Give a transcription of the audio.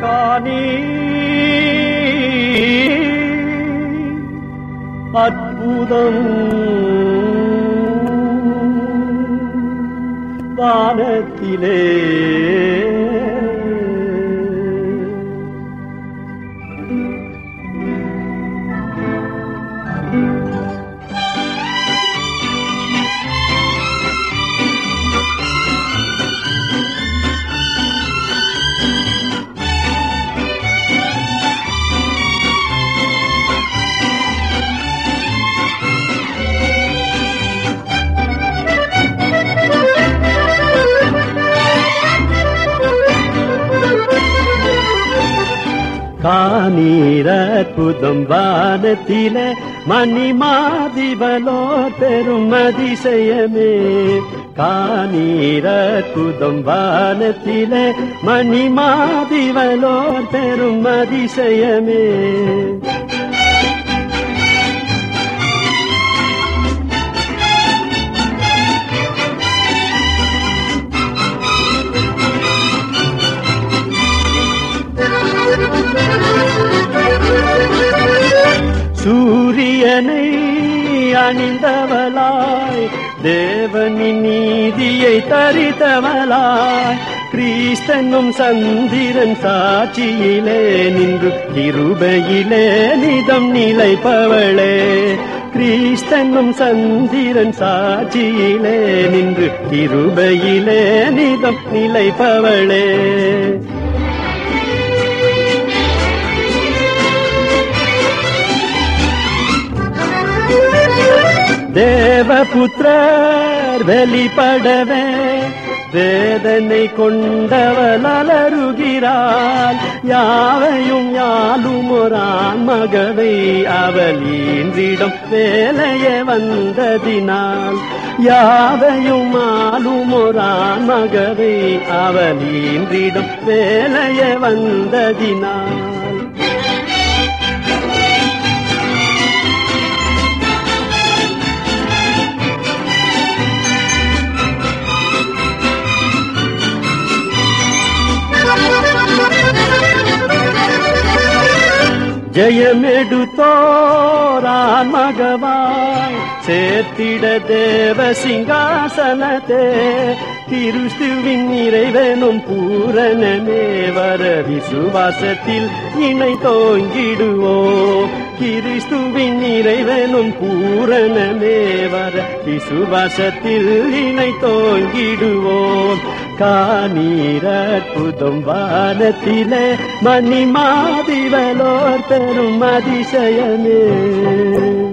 காணி. அற்புதம். வானத்திலே. காணீர் அற்புதம் வானத்திலே மணிமாதிவலோ பெரும் அதிசயமே. காணீர் அற்புதம் வானத்திலே மணிமாதிவலோ பெரும் அதிசயமே. அணிந்தவளாய் தேவனின் நீதியை தரித்தவளாய் கிறிஸ்தனும் சந்திரன் சாட்சியிலே நின்று கிருபையிலே நிதம் நிலைப்பவளே. கிறிஸ்தனும் சந்திரன் சாட்சியிலே நின்று கிருபையிலே நிதம் நிலைப்பவளே. தேவபுத்திரர் வெளிப்படவே வேதனை கொண்டவள் அருகிறாள் யாவையும் யாலும் ஒரு மகவை அவள் ஈன்றிடம் வேலைய வந்ததினால். யாவையும் ஆளும் ஒரு மகவை அவள் ஈன்றிடம் வேலைய வந்ததினால். ஜெயமெடுத்தோரான் மகவாய். சேர்த்திட தேவ சிங்காசனத்தே கிறிஸ்துவின் நிறைவேனும் பூரணமே வர விசுவாசத்தில் இணை தோங்கிடுவோ. கிறிஸ்துவின் நிறைவேனும் பூரணமே வர விசுவாசத்தில் இணை தோங்கிடுவோம். காணீர் அற்புதம் வானத்திலே மணி மாதிவலோர் பெரும் அதிசயமே.